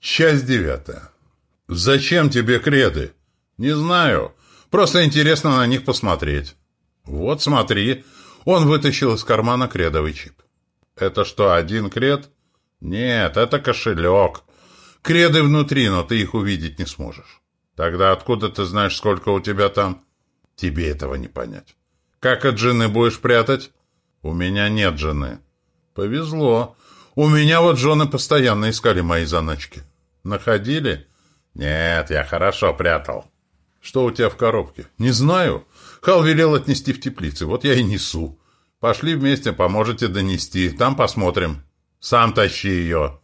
Часть девятая. «Зачем тебе креды?» «Не знаю. Просто интересно на них посмотреть». «Вот, смотри». Он вытащил из кармана кредовый чип. «Это что, один кред?» «Нет, это кошелек. Креды внутри, но ты их увидеть не сможешь». «Тогда откуда ты знаешь, сколько у тебя там?» «Тебе этого не понять». «Как от жены будешь прятать?» «У меня нет жены». «Повезло. У меня вот жены постоянно искали мои заначки». «Находили?» «Нет, я хорошо прятал». «Что у тебя в коробке?» «Не знаю. Хал велел отнести в теплицы. Вот я и несу. Пошли вместе, поможете донести. Там посмотрим. Сам тащи ее».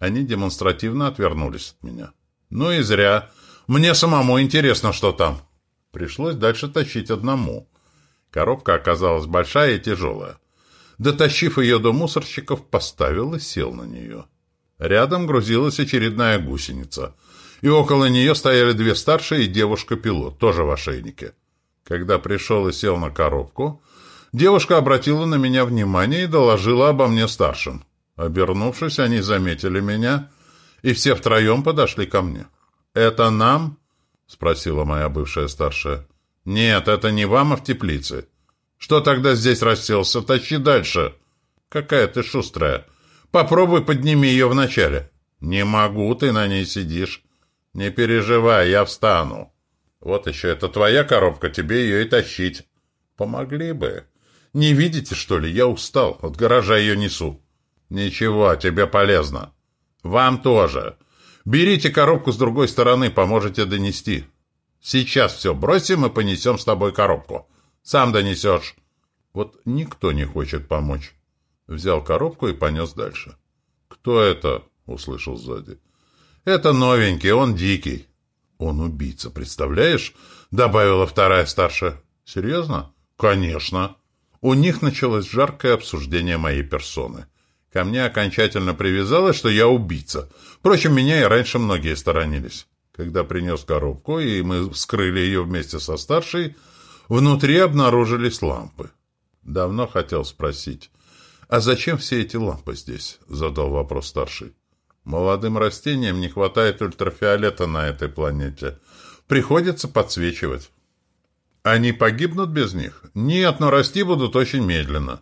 Они демонстративно отвернулись от меня. «Ну и зря. Мне самому интересно, что там». Пришлось дальше тащить одному. Коробка оказалась большая и тяжелая. Дотащив ее до мусорщиков, поставил и сел на нее. Рядом грузилась очередная гусеница. И около нее стояли две старшие и девушка-пилот, тоже в ошейнике. Когда пришел и сел на коробку, девушка обратила на меня внимание и доложила обо мне старшим. Обернувшись, они заметили меня, и все втроем подошли ко мне. «Это нам?» — спросила моя бывшая старшая. «Нет, это не вам, а в теплице. Что тогда здесь расселся? Тащи дальше». «Какая ты шустрая. Попробуй подними ее вначале». «Не могу, ты на ней сидишь». «Не переживай, я встану». «Вот еще это твоя коробка, тебе ее и тащить». «Помогли бы». «Не видите, что ли? Я устал. От гаража ее несу». «Ничего, тебе полезно». «Вам тоже. Берите коробку с другой стороны, поможете донести». «Сейчас все бросим и понесем с тобой коробку. Сам донесешь». Вот никто не хочет помочь. Взял коробку и понес дальше. «Кто это?» — услышал сзади. «Это новенький, он дикий». «Он убийца, представляешь?» — добавила вторая старшая. «Серьезно?» «Конечно». У них началось жаркое обсуждение моей персоны. Ко мне окончательно привязалось, что я убийца. Впрочем, меня и раньше многие сторонились. Когда принес коробку, и мы вскрыли ее вместе со старшей, внутри обнаружились лампы. Давно хотел спросить, «А зачем все эти лампы здесь?» — задал вопрос старший. «Молодым растениям не хватает ультрафиолета на этой планете. Приходится подсвечивать». «Они погибнут без них?» «Нет, но расти будут очень медленно».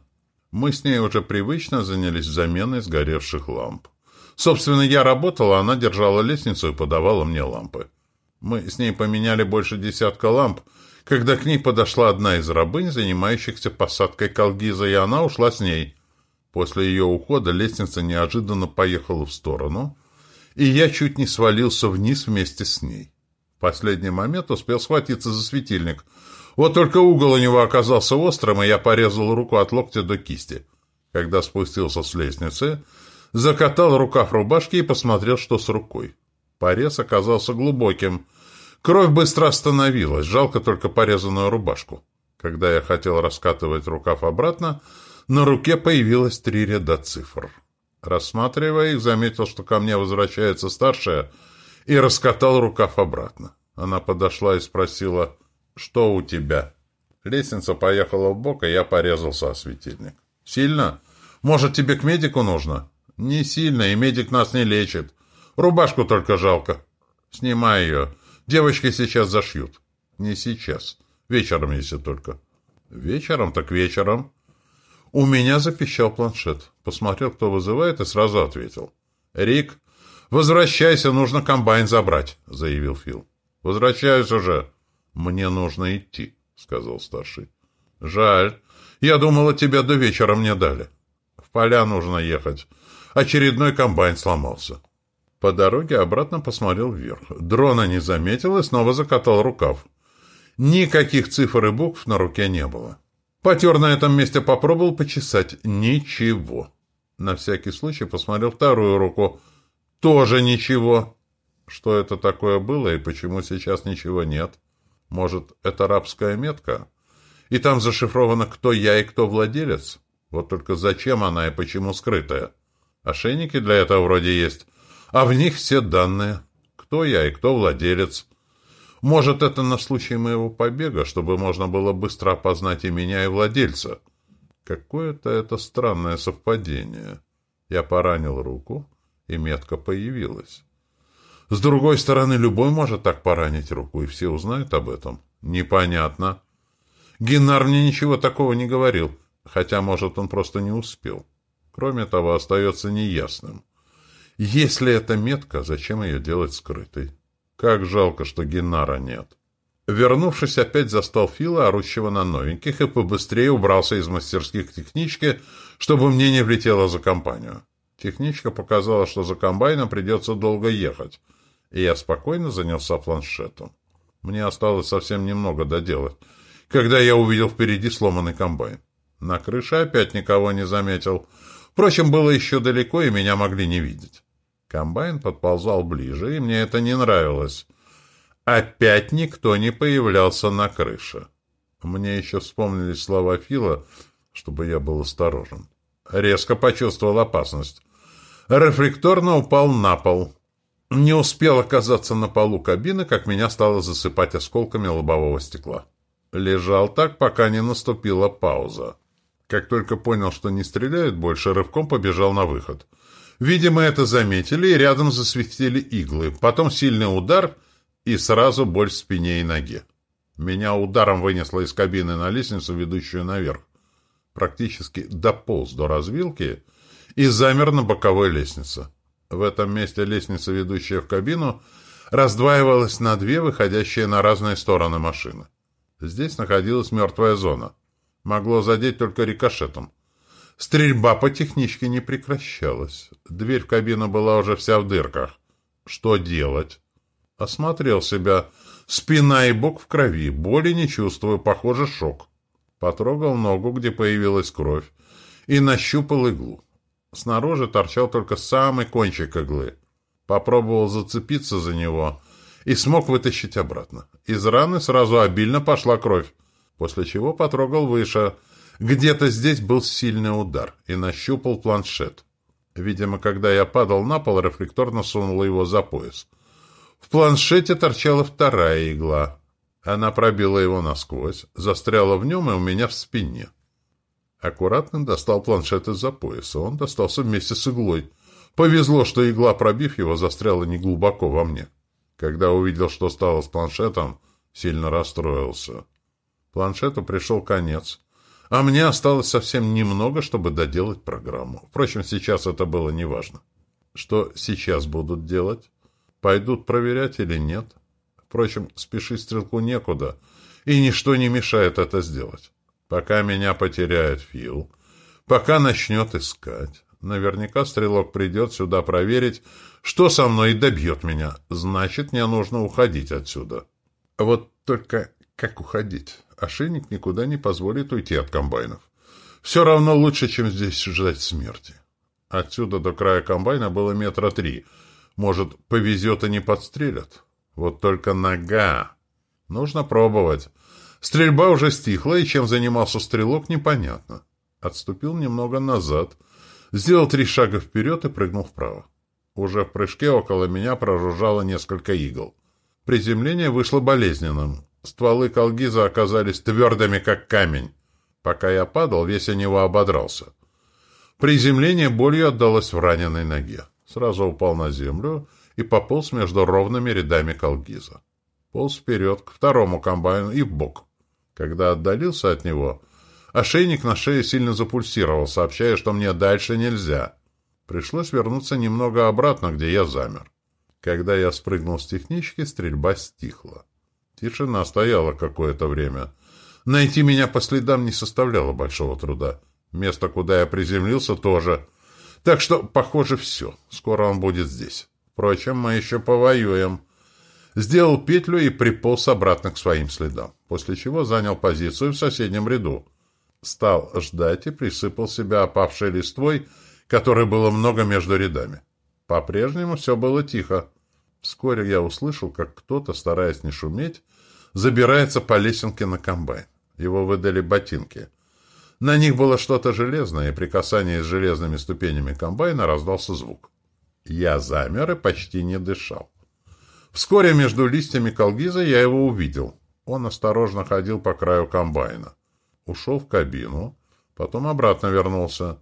Мы с ней уже привычно занялись заменой сгоревших ламп. Собственно, я работал, а она держала лестницу и подавала мне лампы. Мы с ней поменяли больше десятка ламп, когда к ней подошла одна из рабынь, занимающихся посадкой колгиза, и она ушла с ней. После ее ухода лестница неожиданно поехала в сторону, и я чуть не свалился вниз вместе с ней. В последний момент успел схватиться за светильник. Вот только угол у него оказался острым, и я порезал руку от локтя до кисти. Когда спустился с лестницы, закатал рукав рубашки и посмотрел, что с рукой. Порез оказался глубоким. Кровь быстро остановилась, жалко только порезанную рубашку. Когда я хотел раскатывать рукав обратно, на руке появилось три ряда цифр. Рассматривая их, заметил, что ко мне возвращается старшая, и раскатал рукав обратно. Она подошла и спросила, что у тебя? Лестница поехала в бок, и я порезался о светильник. Сильно? Может, тебе к медику нужно? Не сильно, и медик нас не лечит. Рубашку только жалко. Снимай ее. Девочки сейчас зашьют. Не сейчас. Вечером, если только. Вечером так вечером. У меня запищал планшет. Посмотрел, кто вызывает, и сразу ответил. «Рик, возвращайся, нужно комбайн забрать», — заявил Фил. «Возвращаюсь уже». «Мне нужно идти», — сказал старший. «Жаль. Я думала, тебя до вечера мне дали. В поля нужно ехать. Очередной комбайн сломался». По дороге обратно посмотрел вверх. Дрона не заметил и снова закатал рукав. Никаких цифр и букв на руке не было. Потер на этом месте, попробовал почесать. Ничего. На всякий случай посмотрел вторую руку. Тоже ничего. Что это такое было и почему сейчас ничего нет? Может, это рабская метка? И там зашифровано, кто я и кто владелец? Вот только зачем она и почему скрытая? Ошейники для этого вроде есть, а в них все данные. Кто я и кто владелец? Может, это на случай моего побега, чтобы можно было быстро опознать и меня, и владельца. Какое-то это странное совпадение. Я поранил руку, и метка появилась. С другой стороны, любой может так поранить руку, и все узнают об этом. Непонятно. Геннар мне ничего такого не говорил, хотя, может, он просто не успел. Кроме того, остается неясным. Если это метка, зачем ее делать скрытой? Как жалко, что Геннара нет. Вернувшись, опять застал Фила, орущего на новеньких, и побыстрее убрался из мастерских технички, чтобы мне не влетело за компанию. Техничка показала, что за комбайном придется долго ехать, и я спокойно занялся планшетом. Мне осталось совсем немного доделать, когда я увидел впереди сломанный комбайн. На крыше опять никого не заметил. Впрочем, было еще далеко, и меня могли не видеть. Комбайн подползал ближе, и мне это не нравилось. Опять никто не появлялся на крыше. Мне еще вспомнились слова Фила, чтобы я был осторожен. Резко почувствовал опасность. Рефлекторно упал на пол. Не успел оказаться на полу кабины, как меня стало засыпать осколками лобового стекла. Лежал так, пока не наступила пауза. Как только понял, что не стреляют больше, рывком побежал на выход. Видимо, это заметили, и рядом засвистели иглы. Потом сильный удар — и сразу боль в спине и ноге. Меня ударом вынесло из кабины на лестницу, ведущую наверх. Практически дополз до развилки и замер на боковой лестнице. В этом месте лестница, ведущая в кабину, раздваивалась на две, выходящие на разные стороны машины. Здесь находилась мертвая зона. Могло задеть только рикошетом. Стрельба по техничке не прекращалась. Дверь в кабину была уже вся в дырках. Что делать? Осмотрел себя. Спина и бок в крови. Боли не чувствую. Похоже, шок. Потрогал ногу, где появилась кровь. И нащупал иглу. Снаружи торчал только самый кончик иглы. Попробовал зацепиться за него и смог вытащить обратно. Из раны сразу обильно пошла кровь, после чего потрогал выше. Где-то здесь был сильный удар и нащупал планшет. Видимо, когда я падал на пол, рефлекторно сунул его за пояс. В планшете торчала вторая игла. Она пробила его насквозь, застряла в нем и у меня в спине. Аккуратно достал планшет из-за пояса. Он достался вместе с иглой. Повезло, что игла, пробив его, застряла неглубоко во мне. Когда увидел, что стало с планшетом, сильно расстроился. Планшету пришел конец. А мне осталось совсем немного, чтобы доделать программу. Впрочем, сейчас это было неважно. Что сейчас будут делать? Пойдут проверять или нет? Впрочем, спешить стрелку некуда, и ничто не мешает это сделать. Пока меня потеряет Фил, пока начнет искать. Наверняка стрелок придет сюда проверить, что со мной и добьет меня. Значит, мне нужно уходить отсюда. Вот только как уходить? Ошейник никуда не позволит уйти от комбайнов. Все равно лучше, чем здесь ждать смерти. Отсюда до края комбайна было метра три — может, повезет и не подстрелят. Вот только нога. Нужно пробовать. Стрельба уже стихла, и чем занимался стрелок, непонятно. Отступил немного назад, сделал три шага вперед и прыгнул вправо. Уже в прыжке около меня проружало несколько игл. Приземление вышло болезненным. Стволы колгиза оказались твердыми, как камень. Пока я падал, весь о него ободрался. Приземление болью отдалось в раненой ноге. Сразу упал на землю и пополз между ровными рядами колгиза. Полз вперед, к второму комбайну и в бок. Когда отдалился от него, ошейник на шее сильно запульсировал, сообщая, что мне дальше нельзя. Пришлось вернуться немного обратно, где я замер. Когда я спрыгнул с технички, стрельба стихла. Тишина стояла какое-то время. Найти меня по следам не составляло большого труда. Место, куда я приземлился, тоже. Так что, похоже, все. Скоро он будет здесь. Впрочем, мы еще повоюем. Сделал петлю и приполз обратно к своим следам, после чего занял позицию в соседнем ряду. Стал ждать и присыпал себя опавшей листвой, которой было много между рядами. По-прежнему все было тихо. Вскоре я услышал, как кто-то, стараясь не шуметь, забирается по лесенке на комбайн. Его выдали ботинки — на них было что-то железное, и при касании с железными ступенями комбайна раздался звук. Я замер и почти не дышал. Вскоре между листьями колгиза я его увидел. Он осторожно ходил по краю комбайна. Ушел в кабину, потом обратно вернулся.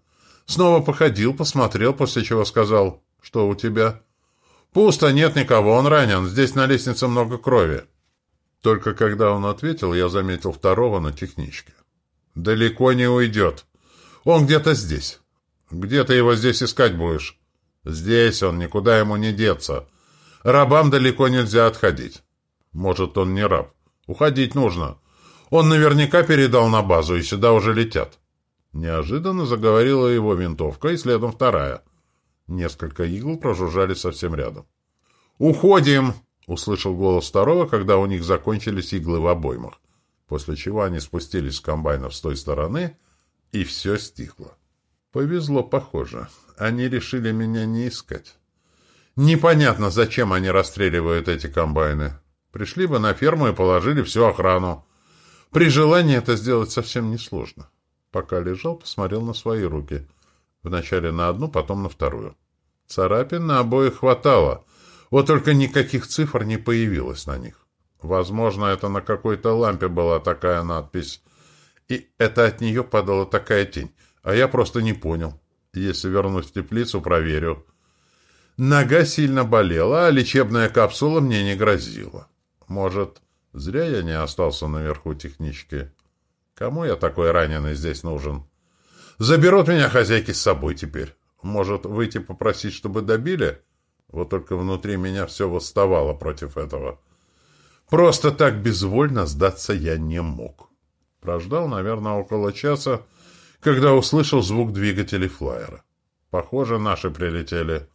Снова походил, посмотрел, после чего сказал, что у тебя? «Пусто, нет никого, он ранен. Здесь на лестнице много крови». Только когда он ответил, я заметил второго на техничке. «Далеко не уйдет. Он где-то здесь. Где ты его здесь искать будешь?» «Здесь он, никуда ему не деться. Рабам далеко нельзя отходить». «Может, он не раб. Уходить нужно. Он наверняка передал на базу, и сюда уже летят». Неожиданно заговорила его винтовка, и следом вторая. Несколько игл прожужжали совсем рядом. «Уходим!» — услышал голос второго, когда у них закончились иглы в обоймах, после чего они спустились с комбайнов с той стороны, и все стихло. Повезло, похоже. Они решили меня не искать. Непонятно, зачем они расстреливают эти комбайны. Пришли бы на ферму и положили всю охрану. При желании это сделать совсем несложно. Пока лежал, посмотрел на свои руки. Вначале на одну, потом на вторую. Царапин на обоих хватало. Вот только никаких цифр не появилось на них. Возможно, это на какой-то лампе была такая надпись. И это от нее падала такая тень. А я просто не понял. Если вернусь в теплицу, проверю. Нога сильно болела, а лечебная капсула мне не грозила. Может, зря я не остался наверху технички. Кому я такой раненый здесь нужен? Заберут меня хозяйки с собой теперь. Может, выйти попросить, чтобы добили? Вот только внутри меня все восставало против этого. Просто так безвольно сдаться я не мог. Прождал, наверное, около часа, когда услышал звук двигателей флайера. Похоже, наши прилетели.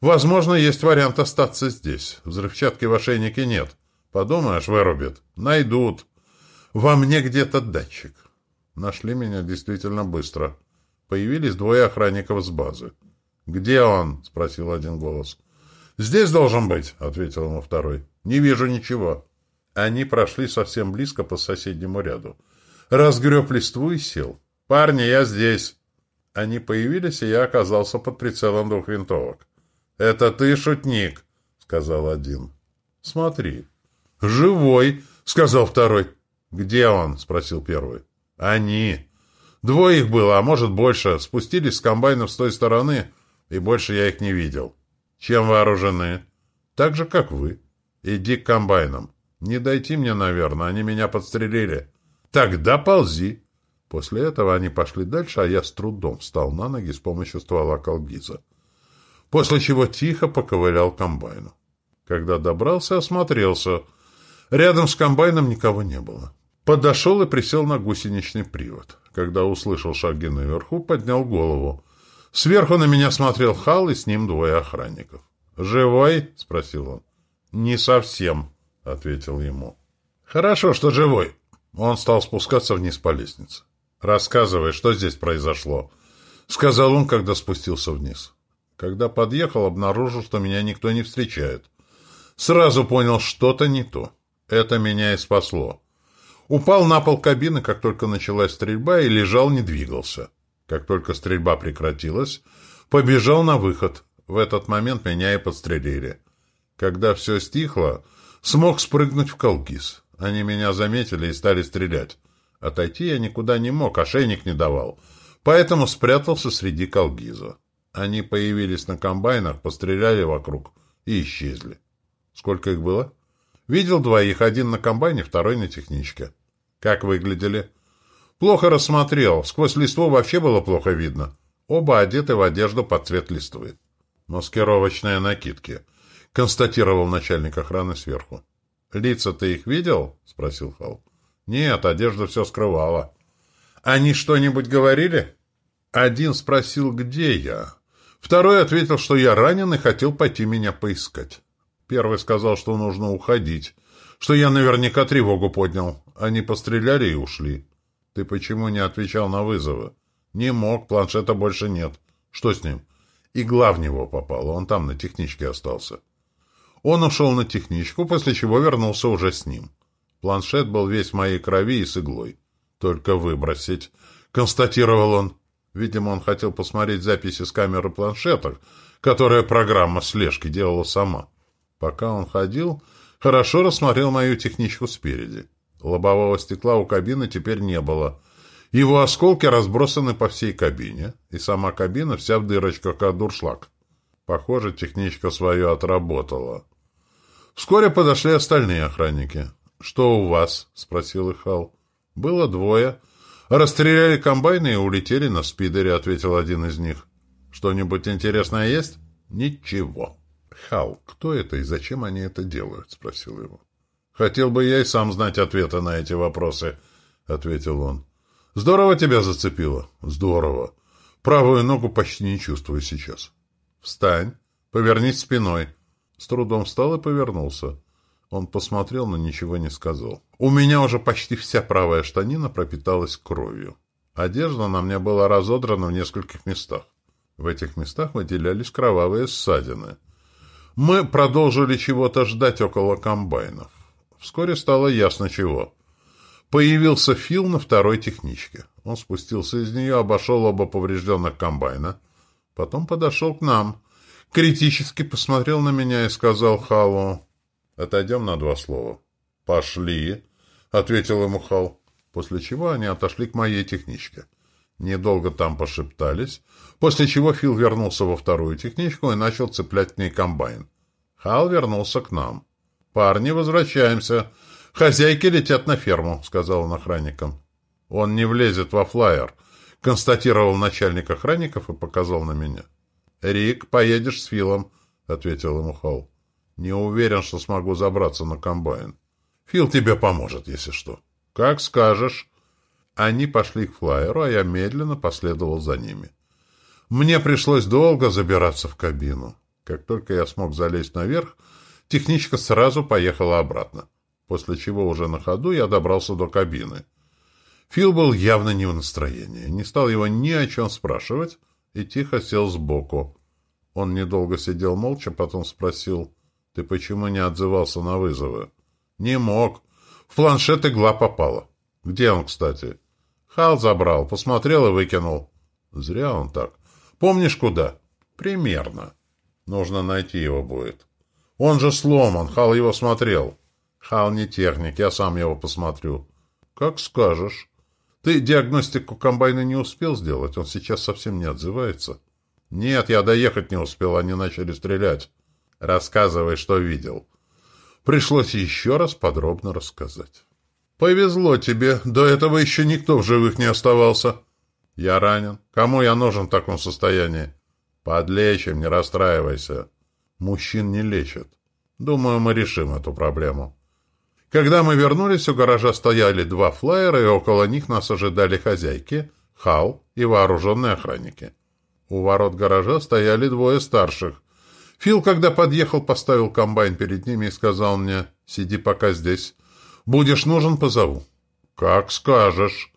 Возможно, есть вариант остаться здесь. Взрывчатки в ошейнике нет. Подумаешь, вырубит. Найдут. Во мне где-то датчик. Нашли меня действительно быстро. Появились двое охранников с базы. «Где он?» — спросил один голос. «Здесь должен быть», — ответил ему второй. «Не вижу ничего». Они прошли совсем близко по соседнему ряду. Разгреб листву и сел. «Парни, я здесь!» Они появились, и я оказался под прицелом двух винтовок. «Это ты, шутник?» — сказал один. «Смотри». «Живой!» — сказал второй. «Где он?» — спросил первый. «Они». «Двое их было, а может больше. Спустились с комбайнов с той стороны, и больше я их не видел». «Чем вооружены?» «Так же, как вы. Иди к комбайнам. Не дойти мне, наверное, они меня подстрелили». «Тогда ползи». После этого они пошли дальше, а я с трудом встал на ноги с помощью ствола колгиза. После чего тихо поковылял комбайну. Когда добрался, осмотрелся. Рядом с комбайном никого не было. Подошел и присел на гусеничный привод. Когда услышал шаги наверху, поднял голову. Сверху на меня смотрел Хал и с ним двое охранников. «Живой?» — спросил он. «Не совсем», — ответил ему. «Хорошо, что живой». Он стал спускаться вниз по лестнице. «Рассказывай, что здесь произошло?» — сказал он, когда спустился вниз. Когда подъехал, обнаружил, что меня никто не встречает. Сразу понял, что-то не то. Это меня и спасло. Упал на пол кабины, как только началась стрельба, и лежал, не двигался. Как только стрельба прекратилась, побежал на выход. В этот момент меня и подстрелили. Когда все стихло, смог спрыгнуть в колгиз. Они меня заметили и стали стрелять. Отойти я никуда не мог, ошейник не давал. Поэтому спрятался среди колгиза. Они появились на комбайнах, постреляли вокруг и исчезли. Сколько их было? Видел двоих, один на комбайне, второй на техничке. Как выглядели? Плохо рассмотрел, сквозь листву вообще было плохо видно. Оба одеты в одежду под цвет листвы. Маскировочные накидки, констатировал начальник охраны сверху. Лица ты их видел? спросил Хал. Нет, одежда все скрывала. Они что-нибудь говорили? Один спросил, где я. Второй ответил, что я ранен и хотел пойти меня поискать. Первый сказал, что нужно уходить, что я наверняка тревогу поднял. Они постреляли и ушли. Ты почему не отвечал на вызовы? Не мог, планшета больше нет. Что с ним? Игла в него попала, он там на техничке остался. Он ушел на техничку, после чего вернулся уже с ним. Планшет был весь в моей крови и с иглой. Только выбросить, констатировал он. Видимо, он хотел посмотреть записи с камеры планшета, которая программа слежки делала сама. Пока он ходил, хорошо рассмотрел мою техничку спереди. Лобового стекла у кабины теперь не было. Его осколки разбросаны по всей кабине, и сама кабина вся в дырочках, как дуршлаг. Похоже, техничка свое отработала. Вскоре подошли остальные охранники. «Что у вас?» — спросил их Хал. «Было двое. Расстреляли комбайны и улетели на спидере», — ответил один из них. «Что-нибудь интересное есть?» «Ничего». «Хал, кто это и зачем они это делают?» — спросил его. «Хотел бы я и сам знать ответы на эти вопросы», — ответил он. «Здорово тебя зацепило?» «Здорово. Правую ногу почти не чувствую сейчас». «Встань. Повернись спиной». С трудом встал и повернулся. Он посмотрел, но ничего не сказал. У меня уже почти вся правая штанина пропиталась кровью. Одежда на мне была разодрана в нескольких местах. В этих местах выделялись кровавые ссадины. Мы продолжили чего-то ждать около комбайнов. Вскоре стало ясно чего. Появился Фил на второй техничке. Он спустился из нее, обошел оба поврежденных комбайна. Потом подошел к нам. Критически посмотрел на меня и сказал Халу, «Отойдем на два слова». «Пошли», — ответил ему Хал. После чего они отошли к моей техничке. Недолго там пошептались, после чего Фил вернулся во вторую техничку и начал цеплять к ней комбайн. Хал вернулся к нам. «Парни, возвращаемся. Хозяйки летят на ферму», — сказал он охранникам. «Он не влезет во флайер», — констатировал начальник охранников и показал на меня. «Рик, поедешь с Филом», — ответил ему Хал. «Не уверен, что смогу забраться на комбайн. Фил тебе поможет, если что». «Как скажешь». Они пошли к флайеру, а я медленно последовал за ними. Мне пришлось долго забираться в кабину. Как только я смог залезть наверх, техничка сразу поехала обратно, после чего уже на ходу я добрался до кабины. Фил был явно не в настроении, не стал его ни о чем спрашивать и тихо сел сбоку. Он недолго сидел молча, потом спросил, «Ты почему не отзывался на вызовы?» «Не мог. В планшет игла попала». «Где он, кстати?» Хал забрал, посмотрел и выкинул. Зря он так. Помнишь, куда? Примерно. Нужно найти его будет. Он же сломан, Хал его смотрел. Хал не техник, я сам его посмотрю. Как скажешь. Ты диагностику комбайна не успел сделать? Он сейчас совсем не отзывается. Нет, я доехать не успел, они начали стрелять. Рассказывай, что видел. Пришлось еще раз подробно рассказать. «Повезло тебе. До этого еще никто в живых не оставался». «Я ранен. Кому я нужен в таком состоянии?» «Подлечим, не расстраивайся». «Мужчин не лечат. Думаю, мы решим эту проблему». Когда мы вернулись, у гаража стояли два флайера, и около них нас ожидали хозяйки, Хал и вооруженные охранники. У ворот гаража стояли двое старших. Фил, когда подъехал, поставил комбайн перед ними и сказал мне, «Сиди пока здесь». Будешь нужен, позову. Как скажешь.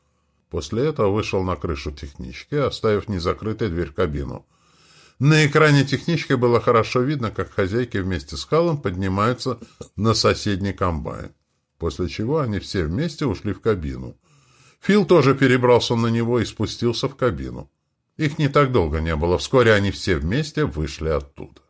После этого вышел на крышу технички, оставив незакрытой дверь кабину. На экране технички было хорошо видно, как хозяйки вместе с Халом поднимаются на соседний комбайн. После чего они все вместе ушли в кабину. Фил тоже перебрался на него и спустился в кабину. Их не так долго не было. Вскоре они все вместе вышли оттуда.